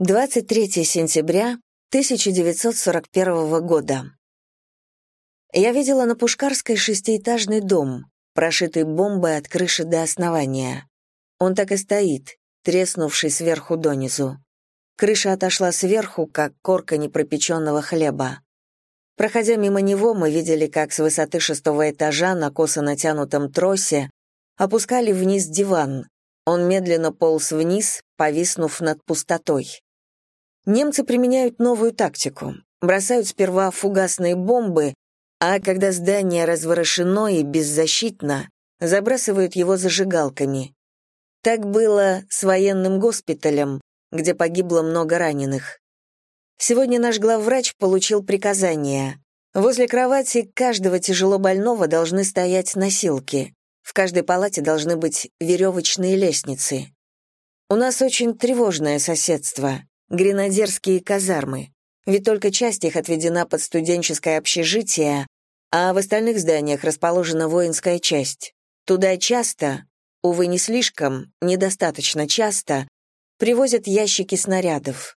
23 сентября 1941 года. Я видела на Пушкарской шестиэтажный дом, прошитый бомбой от крыши до основания. Он так и стоит, треснувший сверху донизу. Крыша отошла сверху, как корка непропеченного хлеба. Проходя мимо него, мы видели, как с высоты шестого этажа на косо натянутом тросе опускали вниз диван. Он медленно полз вниз, повиснув над пустотой. Немцы применяют новую тактику. Бросают сперва фугасные бомбы, а когда здание разворошено и беззащитно, забрасывают его зажигалками. Так было с военным госпиталем, где погибло много раненых. Сегодня наш главврач получил приказание. Возле кровати каждого тяжело больного должны стоять носилки. В каждой палате должны быть веревочные лестницы. У нас очень тревожное соседство гренадерские казармы, ведь только часть их отведена под студенческое общежитие, а в остальных зданиях расположена воинская часть. Туда часто, увы, не слишком, недостаточно часто, привозят ящики снарядов.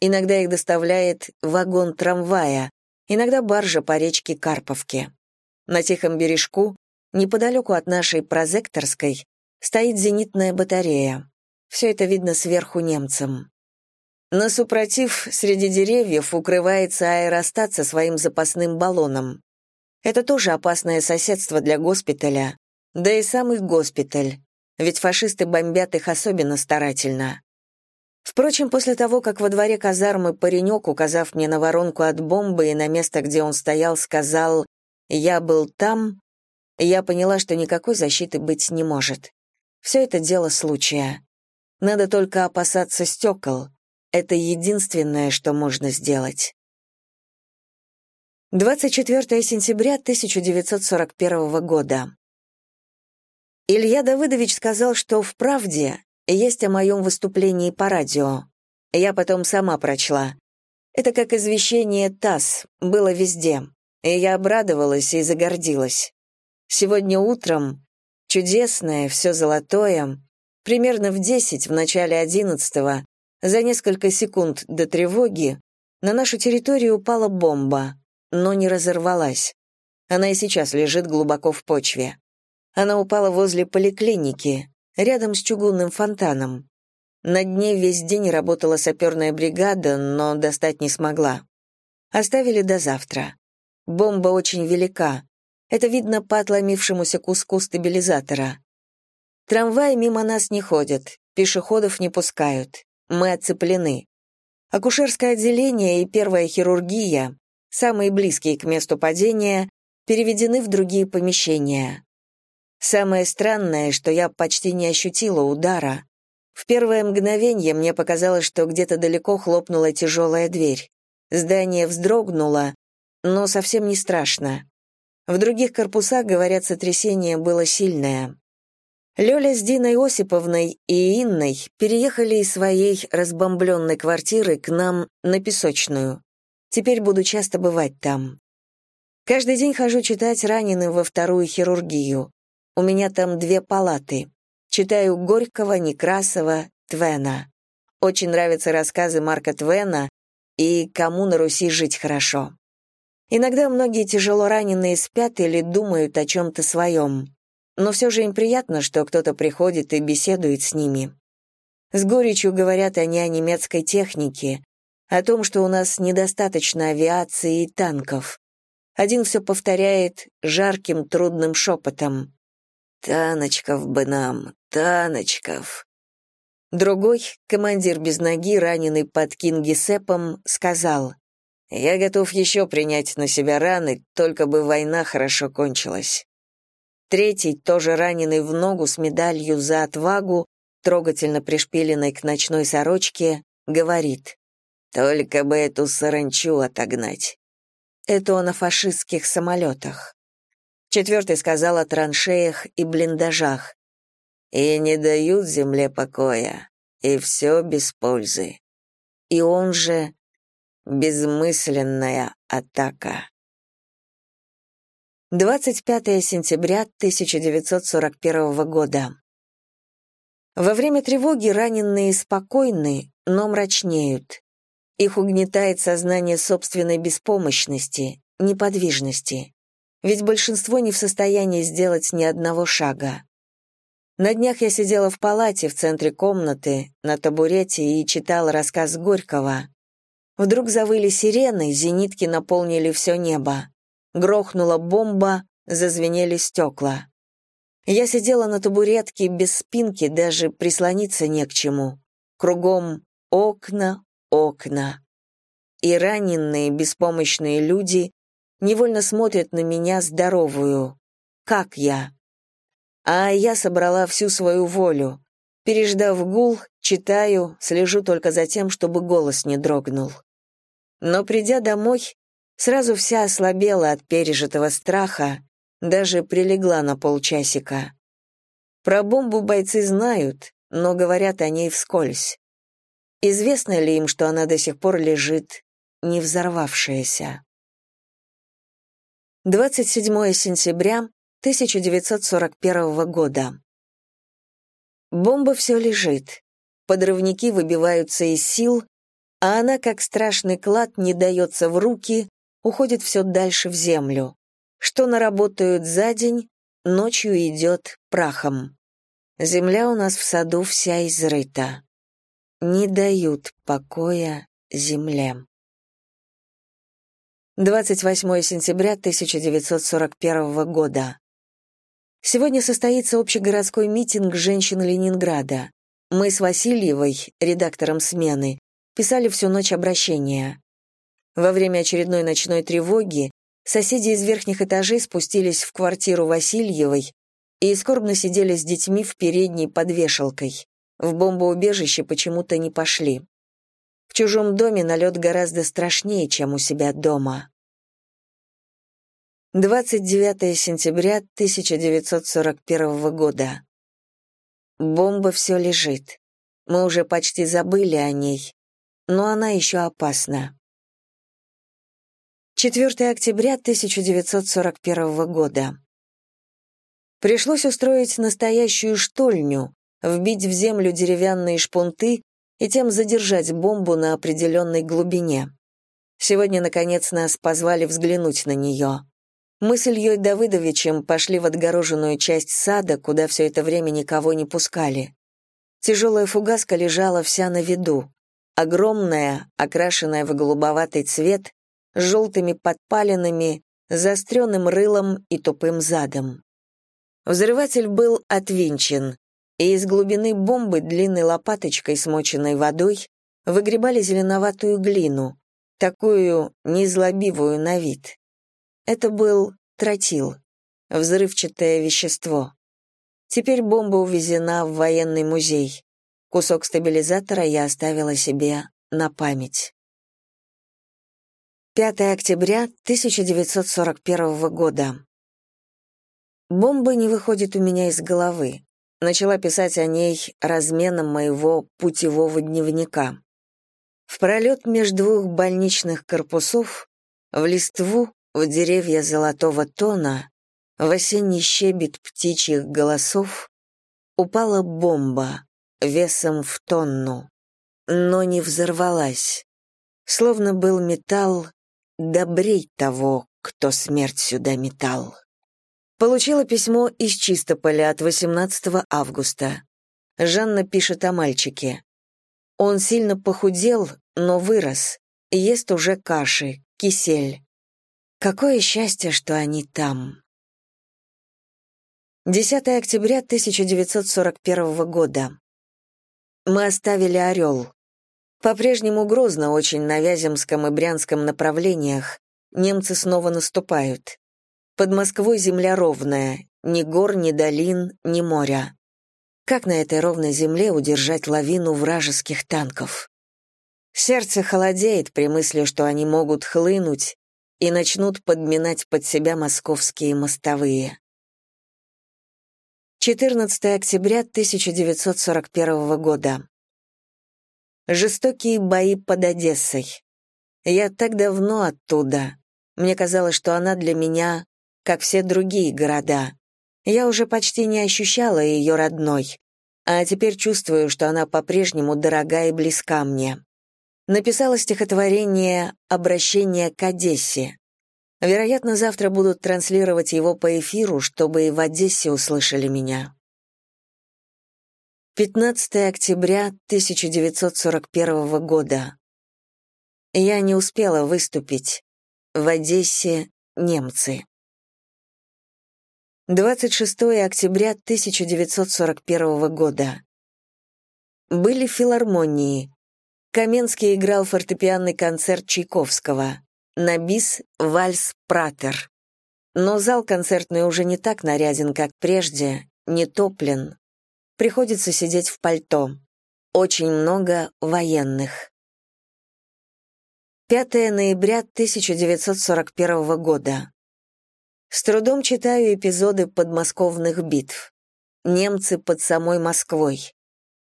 Иногда их доставляет вагон трамвая, иногда баржа по речке Карповке. На тихом бережку, неподалеку от нашей прозекторской, стоит зенитная батарея. Все это видно сверху немцам. На супротив, среди деревьев, укрывается аэростат со своим запасным баллоном. Это тоже опасное соседство для госпиталя, да и сам их госпиталь, ведь фашисты бомбят их особенно старательно. Впрочем, после того, как во дворе казармы паренек, указав мне на воронку от бомбы и на место, где он стоял, сказал «Я был там», я поняла, что никакой защиты быть не может. Все это дело случая. Надо только опасаться стекол, это единственное, что можно сделать. 24 сентября 1941 года. Илья Давыдович сказал, что в «Правде» есть о моем выступлении по радио. Я потом сама прочла. Это как извещение ТАСС, было везде. И я обрадовалась и загордилась. Сегодня утром, чудесное, все золотое, примерно в 10, в начале 11 за несколько секунд до тревоги на нашу территорию упала бомба, но не разорвалась. Она и сейчас лежит глубоко в почве. Она упала возле поликлиники, рядом с чугунным фонтаном. На дне весь день работала саперная бригада, но достать не смогла. Оставили до завтра. Бомба очень велика. Это видно по отломившемуся куску стабилизатора. Трамваи мимо нас не ходят, пешеходов не пускают. Мы оцеплены. Акушерское отделение и первая хирургия, самые близкие к месту падения, переведены в другие помещения. Самое странное, что я почти не ощутила удара. В первое мгновение мне показалось, что где-то далеко хлопнула тяжелая дверь. Здание вздрогнуло, но совсем не страшно. В других корпусах, говорят, сотрясение было сильное. Лёля с Диной Осиповной и Инной переехали из своей разбомбленной квартиры к нам на Песочную. Теперь буду часто бывать там. Каждый день хожу читать раненым во вторую хирургию. У меня там две палаты. Читаю Горького, Некрасова, Твена. Очень нравятся рассказы Марка Твена и «Кому на Руси жить хорошо». Иногда многие тяжело раненые спят или думают о чем-то своем но все же им приятно, что кто-то приходит и беседует с ними. С горечью говорят они о немецкой технике, о том, что у нас недостаточно авиации и танков. Один все повторяет жарким, трудным шепотом. «Таночков бы нам, таночков!» Другой, командир без ноги, раненый под Кингисеппом, сказал, «Я готов еще принять на себя раны, только бы война хорошо кончилась». Третий, тоже раненый в ногу с медалью за отвагу, трогательно пришпиленной к ночной сорочке, говорит «Только бы эту саранчу отогнать». Это он о фашистских самолетах. Четвертый сказал о траншеях и блиндажах. «И не дают земле покоя, и все без пользы». И он же «безмысленная атака». 25 сентября 1941 года. Во время тревоги раненые спокойны, но мрачнеют. Их угнетает сознание собственной беспомощности, неподвижности. Ведь большинство не в состоянии сделать ни одного шага. На днях я сидела в палате в центре комнаты, на табурете и читала рассказ Горького. Вдруг завыли сирены, зенитки наполнили все небо. Грохнула бомба, зазвенели стекла. Я сидела на табуретке без спинки, даже прислониться не к чему. Кругом окна, окна. И раненые, беспомощные люди невольно смотрят на меня здоровую. Как я? А я собрала всю свою волю. Переждав гул, читаю, слежу только за тем, чтобы голос не дрогнул. Но придя домой, сразу вся ослабела от пережитого страха, даже прилегла на полчасика. Про бомбу бойцы знают, но говорят о ней вскользь. Известно ли им, что она до сих пор лежит, не взорвавшаяся? 27 сентября 1941 года. Бомба все лежит. Подрывники выбиваются из сил, а она, как страшный клад, не дается в руки, уходит все дальше в землю. Что наработают за день, ночью идет прахом. Земля у нас в саду вся изрыта не дают покоя земле. 28 сентября 1941 года. Сегодня состоится общегородской митинг женщин Ленинграда. Мы с Васильевой, редактором смены, писали всю ночь обращения. Во время очередной ночной тревоги соседи из верхних этажей спустились в квартиру Васильевой и скорбно сидели с детьми в передней под вешалкой. В бомбоубежище почему-то не пошли. В чужом доме налет гораздо страшнее, чем у себя дома. 29 сентября 1941 года. Бомба все лежит. Мы уже почти забыли о ней, но она еще опасна. 4 октября 1941 года. Пришлось устроить настоящую штольню, вбить в землю деревянные шпунты и тем задержать бомбу на определенной глубине. Сегодня, наконец, нас позвали взглянуть на нее. Мы с Ильей Давыдовичем пошли в отгороженную часть сада, куда все это время никого не пускали. Тяжелая фугаска лежала вся на виду. Огромная, окрашенная в голубоватый цвет, с желтыми подпалинами, заостренным рылом и тупым задом. Взрыватель был отвинчен, и из глубины бомбы длинной лопаточкой, смоченной водой, выгребали зеленоватую глину, такую незлобивую на вид. Это был тротил, взрывчатое вещество. Теперь бомба увезена в военный музей. Кусок стабилизатора я оставила себе на память. 5 октября 1941 года. Бомба не выходит у меня из головы начала писать о ней разменом моего путевого дневника. В пролет между двух больничных корпусов, в листву, в деревья золотого тона, в осенний щебет птичьих голосов упала бомба весом в тонну, но не взорвалась, словно был металл добрей того, кто смерть сюда метал. Получила письмо из Чистополя от 18 августа. Жанна пишет о мальчике. Он сильно похудел, но вырос. Ест уже каши, кисель. Какое счастье, что они там. 10 октября 1941 года. Мы оставили «Орел». По-прежнему грозно очень на Вяземском и Брянском направлениях. Немцы снова наступают. Под Москвой земля ровная, ни гор, ни долин, ни моря. Как на этой ровной земле удержать лавину вражеских танков? Сердце холодеет при мысли, что они могут хлынуть и начнут подминать под себя московские мостовые. 14 октября 1941 года. Жестокие бои под Одессой. Я так давно оттуда. Мне казалось, что она для меня как все другие города. Я уже почти не ощущала ее родной. а теперь чувствую, что она по-прежнему дорога и близка мне. Написала стихотворение «Обращение к Одессе». Вероятно, завтра будут транслировать его по эфиру, чтобы и в Одессе услышали меня. 15 октября 1941 года. Я не успела выступить. В Одессе немцы. 26 октября 1941 года. Были филармонии. Каменский играл фортепианный концерт Чайковского. На бис вальс Пратер. Но зал концертный уже не так наряден, как прежде, не топлен. Приходится сидеть в пальто. Очень много военных. 5 ноября 1941 года. С трудом читаю эпизоды подмосковных битв. Немцы под самой Москвой.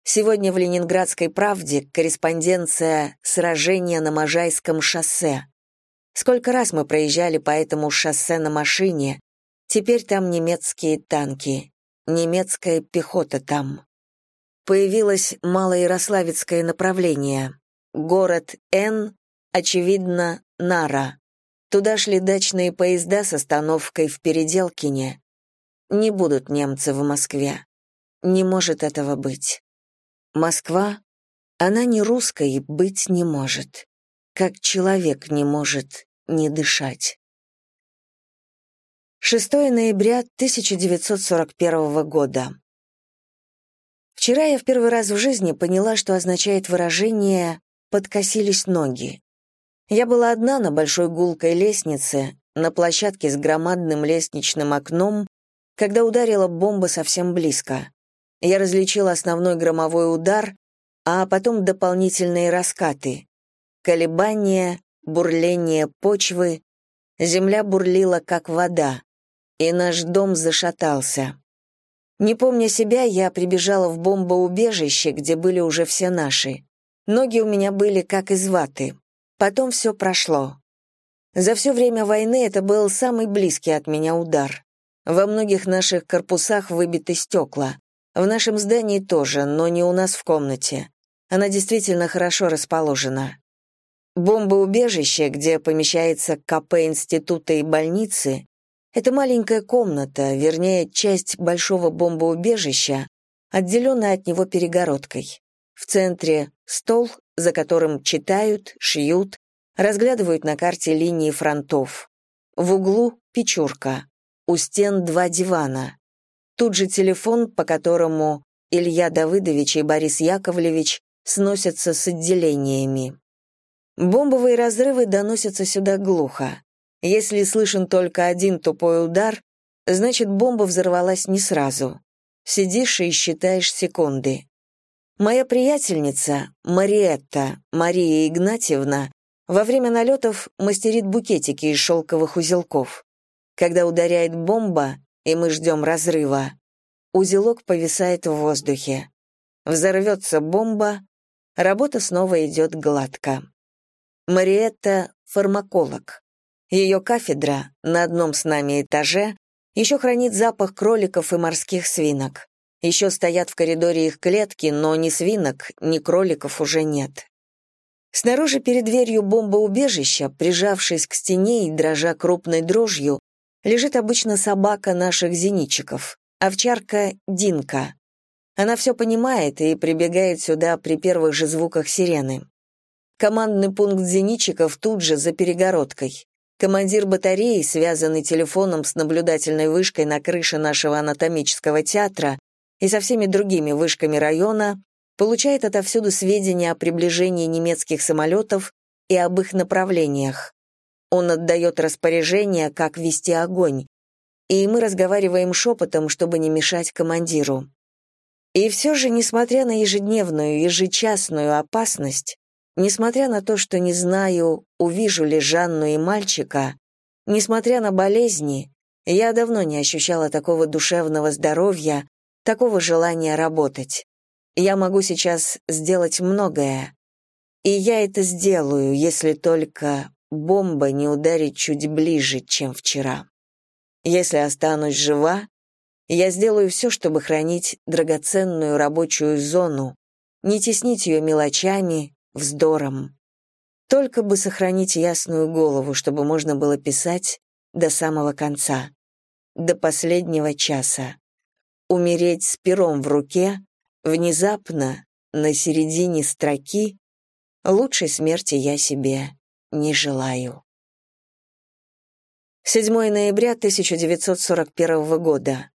Сегодня в Ленинградской правде корреспонденция «Сражение на Можайском шоссе». Сколько раз мы проезжали по этому шоссе на машине, теперь там немецкие танки, немецкая пехота там. Появилось малоярославецкое направление. Город Н, очевидно, Нара. Туда шли дачные поезда с остановкой в Переделкине. Не будут немцы в Москве. Не может этого быть. Москва, она не русской быть не может, как человек не может не дышать. 6 ноября 1941 года. Вчера я в первый раз в жизни поняла, что означает выражение «подкосились ноги». Я была одна на большой гулкой лестнице, на площадке с громадным лестничным окном, когда ударила бомба совсем близко. Я различила основной громовой удар, а потом дополнительные раскаты. Колебания, бурление почвы. Земля бурлила, как вода, и наш дом зашатался. Не помня себя, я прибежала в бомбоубежище, где были уже все наши. Ноги у меня были как из ваты. Потом все прошло. За все время войны это был самый близкий от меня удар. Во многих наших корпусах выбиты стекла. В нашем здании тоже, но не у нас в комнате. Она действительно хорошо расположена. Бомбоубежище, где помещается КП института и больницы, это маленькая комната, вернее, часть большого бомбоубежища, отделенная от него перегородкой. В центре стол, за которым читают, шьют, разглядывают на карте линии фронтов. В углу печурка, у стен два дивана. Тут же телефон, по которому Илья Давыдович и Борис Яковлевич сносятся с отделениями. Бомбовые разрывы доносятся сюда глухо. Если слышен только один тупой удар, значит, бомба взорвалась не сразу. Сидишь и считаешь секунды. Моя приятельница, Мариетта, Мария Игнатьевна, во время налетов мастерит букетики из шелковых узелков. Когда ударяет бомба, и мы ждем разрыва, узелок повисает в воздухе. Взорвется бомба, работа снова идет гладко. Мариетта — фармаколог. Ее кафедра на одном с нами этаже еще хранит запах кроликов и морских свинок. Еще стоят в коридоре их клетки, но ни свинок, ни кроликов уже нет. Снаружи перед дверью бомбоубежища, прижавшись к стене и дрожа крупной дрожью, лежит обычно собака наших зенитчиков, овчарка Динка. Она все понимает и прибегает сюда при первых же звуках сирены. Командный пункт зенитчиков тут же, за перегородкой. Командир батареи, связанный телефоном с наблюдательной вышкой на крыше нашего анатомического театра, и со всеми другими вышками района, получает отовсюду сведения о приближении немецких самолетов и об их направлениях. Он отдает распоряжение, как вести огонь, и мы разговариваем шепотом, чтобы не мешать командиру. И все же, несмотря на ежедневную, ежечасную опасность, несмотря на то, что не знаю, увижу ли Жанну и мальчика, несмотря на болезни, я давно не ощущала такого душевного здоровья, такого желания работать. Я могу сейчас сделать многое. И я это сделаю, если только бомба не ударит чуть ближе, чем вчера. Если останусь жива, Я сделаю все, чтобы хранить драгоценную рабочую зону, не теснить ее мелочами, вздором. Только бы сохранить ясную голову, чтобы можно было писать до самого конца, до последнего часа. Умереть с пером в руке, внезапно, на середине строки, лучшей смерти я себе не желаю. 7 ноября 1941 года.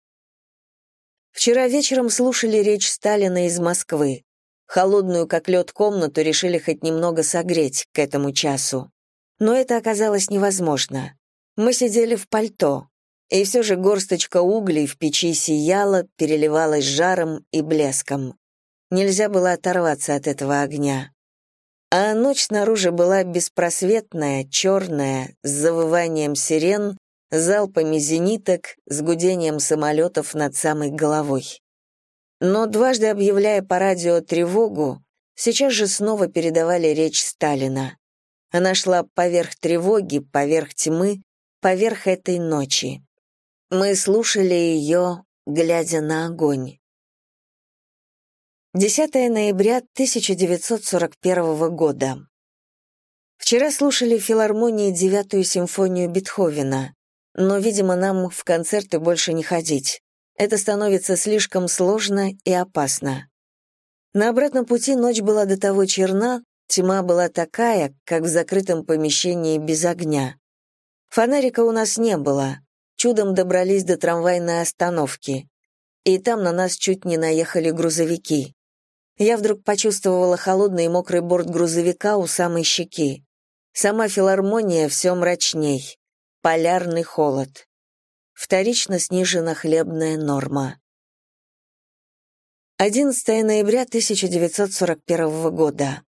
Вчера вечером слушали речь Сталина из Москвы. Холодную, как лед, комнату решили хоть немного согреть к этому часу. Но это оказалось невозможно. Мы сидели в пальто, и все же горсточка углей в печи сияла, переливалась жаром и блеском. Нельзя было оторваться от этого огня. А ночь снаружи была беспросветная, черная, с завыванием сирен, залпами зениток, с гудением самолетов над самой головой. Но дважды объявляя по радио тревогу, сейчас же снова передавали речь Сталина. Она шла поверх тревоги, поверх тьмы, поверх этой ночи. Мы слушали ее, глядя на огонь. 10 ноября 1941 года. Вчера слушали в филармонии девятую симфонию Бетховена, но, видимо, нам в концерты больше не ходить. Это становится слишком сложно и опасно. На обратном пути ночь была до того черна, тьма была такая, как в закрытом помещении без огня. Фонарика у нас не было. Чудом добрались до трамвайной остановки. И там на нас чуть не наехали грузовики. Я вдруг почувствовала холодный и мокрый борт грузовика у самой щеки. Сама филармония все мрачней. Полярный холод вторично снижена хлебная норма. 11 ноября 1941 года.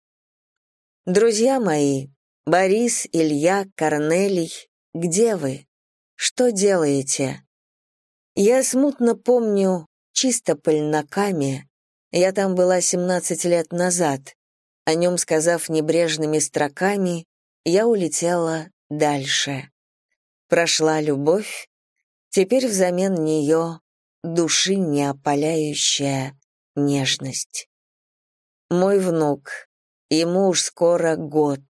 Друзья мои, Борис, Илья, Корнелий, где вы? Что делаете? Я смутно помню Чистополь на Каме. Я там была 17 лет назад. О нем сказав небрежными строками, я улетела дальше. Прошла любовь, Теперь взамен нее души неопаляющая нежность. Мой внук, ему уж скоро год,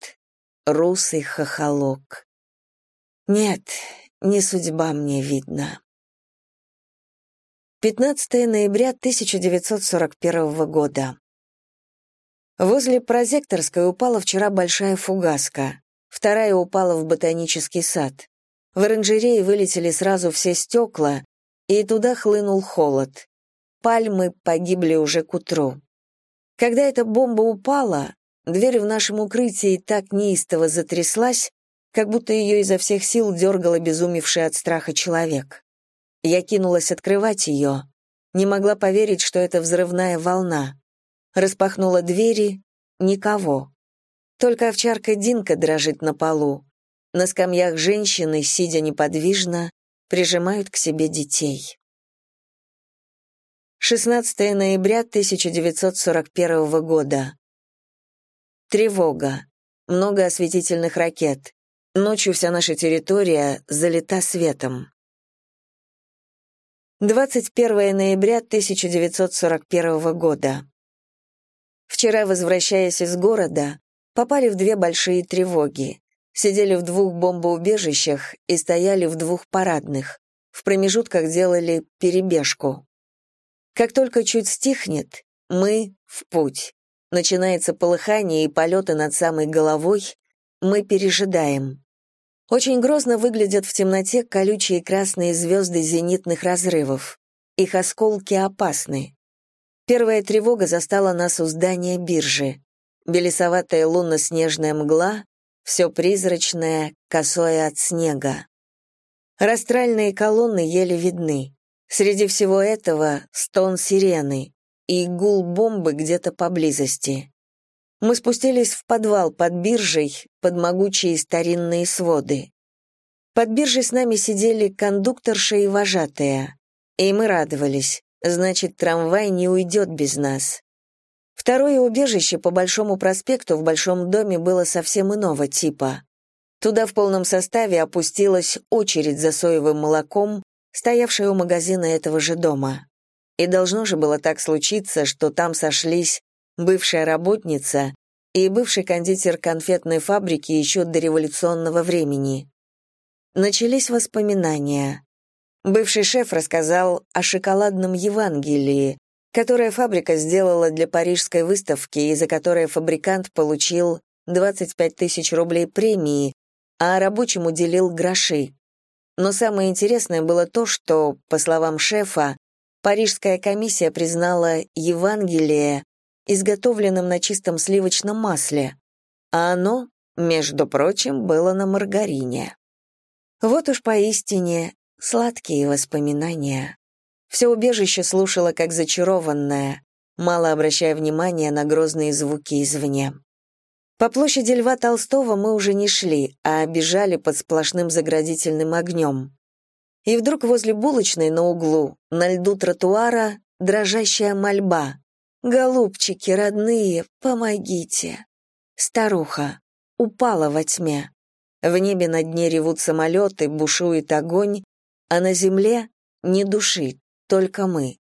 русый хохолок. Нет, не судьба мне видна. 15 ноября 1941 года. Возле прозекторской упала вчера большая фугаска, вторая упала в ботанический сад. В оранжерее вылетели сразу все стекла, и туда хлынул холод. Пальмы погибли уже к утру. Когда эта бомба упала, дверь в нашем укрытии так неистово затряслась, как будто ее изо всех сил дергал обезумевший от страха человек. Я кинулась открывать ее, не могла поверить, что это взрывная волна. Распахнула двери — никого. Только овчарка Динка дрожит на полу. На скамьях женщины, сидя неподвижно, прижимают к себе детей. 16 ноября 1941 года. Тревога. Много осветительных ракет. Ночью вся наша территория залита светом. 21 ноября 1941 года. Вчера, возвращаясь из города, попали в две большие тревоги сидели в двух бомбоубежищах и стояли в двух парадных. В промежутках делали перебежку. Как только чуть стихнет, мы в путь. Начинается полыхание и полеты над самой головой. Мы пережидаем. Очень грозно выглядят в темноте колючие красные звезды зенитных разрывов. Их осколки опасны. Первая тревога застала нас у здания биржи. Белесоватая лунно-снежная мгла, все призрачное, косое от снега. Растральные колонны еле видны. Среди всего этого стон сирены и гул бомбы где-то поблизости. Мы спустились в подвал под биржей, под могучие старинные своды. Под биржей с нами сидели кондукторша и вожатая. И мы радовались, значит, трамвай не уйдет без нас. Второе убежище по Большому проспекту в Большом доме было совсем иного типа. Туда в полном составе опустилась очередь за соевым молоком, стоявшая у магазина этого же дома. И должно же было так случиться, что там сошлись бывшая работница и бывший кондитер конфетной фабрики еще до революционного времени. Начались воспоминания. Бывший шеф рассказал о шоколадном Евангелии, которое фабрика сделала для парижской выставки и за которое фабрикант получил 25 тысяч рублей премии, а рабочим уделил гроши. Но самое интересное было то, что, по словам шефа, Парижская комиссия признала Евангелие изготовленным на чистом сливочном масле, а оно, между прочим, было на маргарине. Вот уж поистине сладкие воспоминания. Все убежище слушало как зачарованное, мало обращая внимания на грозные звуки извне. По площади Льва Толстого мы уже не шли, а бежали под сплошным заградительным огнем. И вдруг возле булочной на углу, на льду тротуара, дрожащая мольба. «Голубчики, родные, помогите!» Старуха упала во тьме. В небе над ней ревут самолеты, бушует огонь, а на земле ни души, только мы.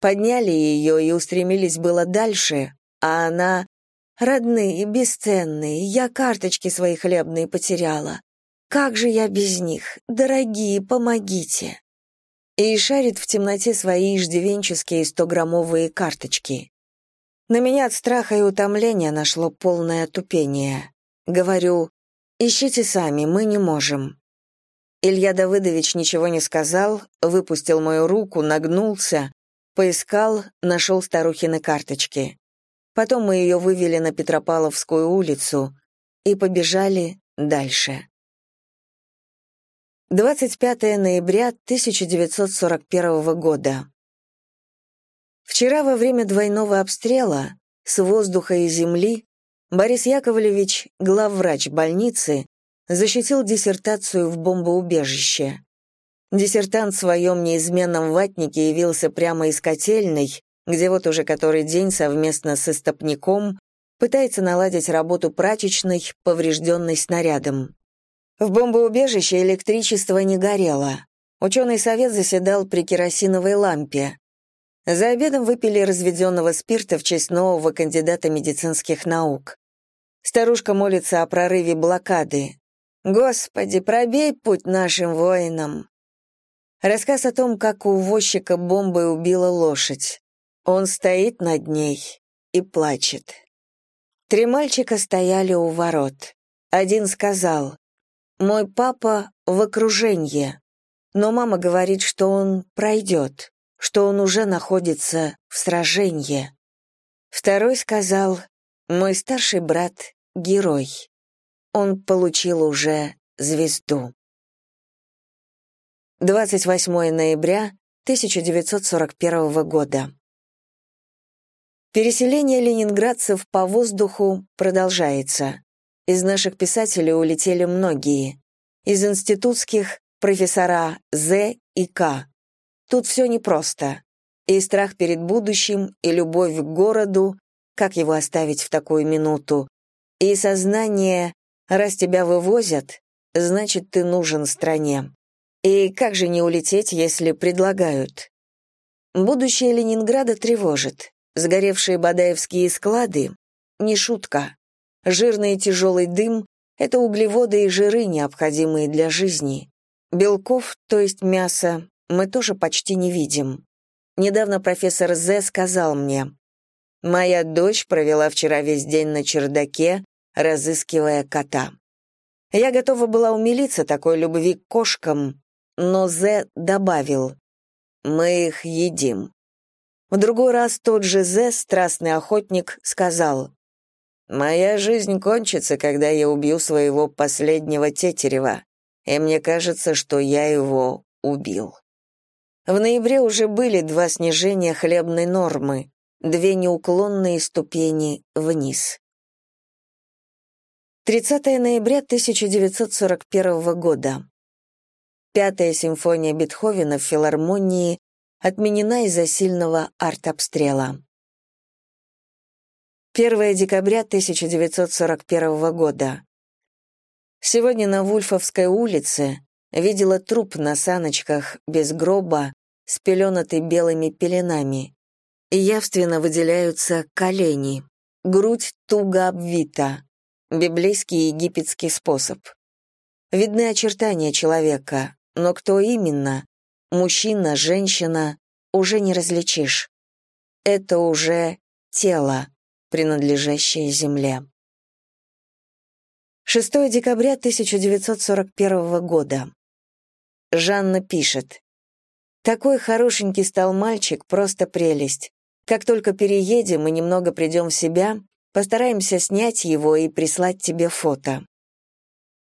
Подняли ее и устремились было дальше, а она... Родные, бесценные, я карточки свои хлебные потеряла. Как же я без них? Дорогие, помогите. И шарит в темноте свои иждивенческие стограммовые карточки. На меня от страха и утомления нашло полное тупение. Говорю, ищите сами, мы не можем. Илья Давыдович ничего не сказал, выпустил мою руку, нагнулся, поискал, нашел старухины карточки. Потом мы ее вывели на Петропавловскую улицу и побежали дальше. 25 ноября 1941 года. Вчера во время двойного обстрела с воздуха и земли Борис Яковлевич, главврач больницы, защитил диссертацию в бомбоубежище. Диссертант в своем неизменном ватнике явился прямо из котельной, где вот уже который день совместно с истопником пытается наладить работу прачечной, поврежденной снарядом. В бомбоубежище электричество не горело. Ученый совет заседал при керосиновой лампе. За обедом выпили разведенного спирта в честь нового кандидата медицинских наук. Старушка молится о прорыве блокады, Господи, пробей путь нашим воинам. Рассказ о том, как у возчика бомбой убила лошадь. Он стоит над ней и плачет. Три мальчика стояли у ворот. Один сказал, «Мой папа в окружении, но мама говорит, что он пройдет, что он уже находится в сражении». Второй сказал, «Мой старший брат — герой он получил уже звезду. 28 ноября 1941 года. Переселение ленинградцев по воздуху продолжается. Из наших писателей улетели многие. Из институтских — профессора З и К. Тут все непросто. И страх перед будущим, и любовь к городу, как его оставить в такую минуту, и сознание, Раз тебя вывозят, значит, ты нужен стране. И как же не улететь, если предлагают? Будущее Ленинграда тревожит. Сгоревшие бадаевские склады — не шутка. Жирный и тяжелый дым — это углеводы и жиры, необходимые для жизни. Белков, то есть мясо, мы тоже почти не видим. Недавно профессор З сказал мне, «Моя дочь провела вчера весь день на чердаке, разыскивая кота. Я готова была умилиться такой любви к кошкам, но Зе добавил «Мы их едим». В другой раз тот же Зе, страстный охотник, сказал «Моя жизнь кончится, когда я убью своего последнего тетерева, и мне кажется, что я его убил». В ноябре уже были два снижения хлебной нормы, две неуклонные ступени вниз. 30 ноября 1941 года. Пятая симфония Бетховена в филармонии отменена из-за сильного артобстрела. 1 декабря 1941 года. Сегодня на Вульфовской улице Видела труп на саночках, без гроба, спеленатый белыми пеленами. Явственно выделяются колени. Грудь туго обвита. Библейский египетский способ. Видны очертания человека, но кто именно? Мужчина, женщина, уже не различишь. Это уже тело, принадлежащее земле. 6 декабря 1941 года. Жанна пишет. «Такой хорошенький стал мальчик, просто прелесть. Как только переедем и немного придем в себя, постараемся снять его и прислать тебе фото.